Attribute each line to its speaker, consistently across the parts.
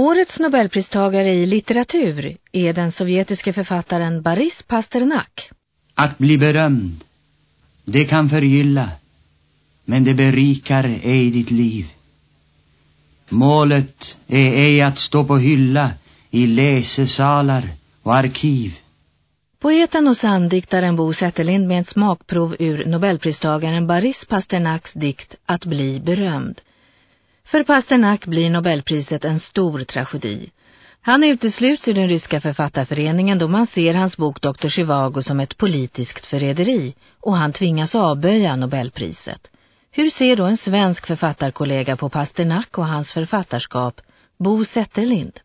Speaker 1: Årets Nobelpristagare i litteratur är den sovjetiske författaren Boris Pasternak.
Speaker 2: Att bli berömd, det kan förgylla, men det berikar ej ditt liv. Målet är ej att stå på hylla i läsesalar och arkiv.
Speaker 1: Poeten och samdiktaren Bo Zetterlind med ett smakprov ur Nobelpristagaren Boris Pasternaks dikt Att bli berömd. För Pasternak blir Nobelpriset en stor tragedi. Han utesluts ur den ryska författarföreningen då man ser hans bok Dr. Chivago som ett politiskt förräderi och han tvingas avböja Nobelpriset. Hur ser då en svensk författarkollega på Pasternak och hans författarskap, Bo Zetterlind?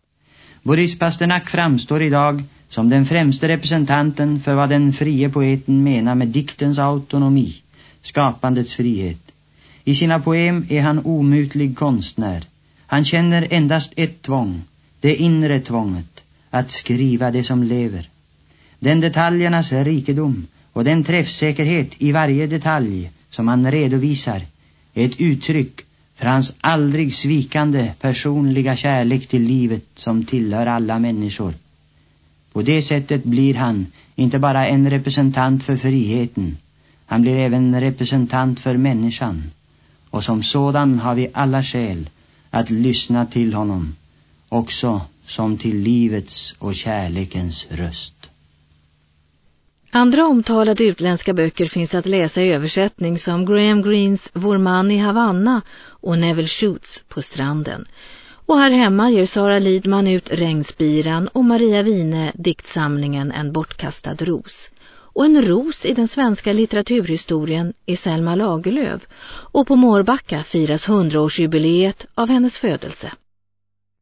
Speaker 2: Boris Pasternak framstår idag som den främste representanten för vad den frie poeten menar med diktens autonomi, skapandets frihet. I sina poem är han omutlig konstnär. Han känner endast ett tvång, det inre tvånget, att skriva det som lever. Den detaljernas rikedom och den träffsäkerhet i varje detalj som han redovisar är ett uttryck för hans aldrig svikande personliga kärlek till livet som tillhör alla människor. På det sättet blir han inte bara en representant för friheten, han blir även representant för människan. Och som sådan har vi alla skäl att lyssna till honom, också som till livets och kärlekens röst.
Speaker 1: Andra omtalade utländska böcker finns att läsa i översättning som Graham Greens Vår man i Havanna och Neville Shoots På stranden. Och här hemma ger Sara Lidman ut Regnspiran och Maria Wine diktsamlingen En bortkastad ros. Och en ros i den svenska litteraturhistorien är Selma Lagerlöf och på Mårbacka firas hundraårsjubileet av hennes födelse.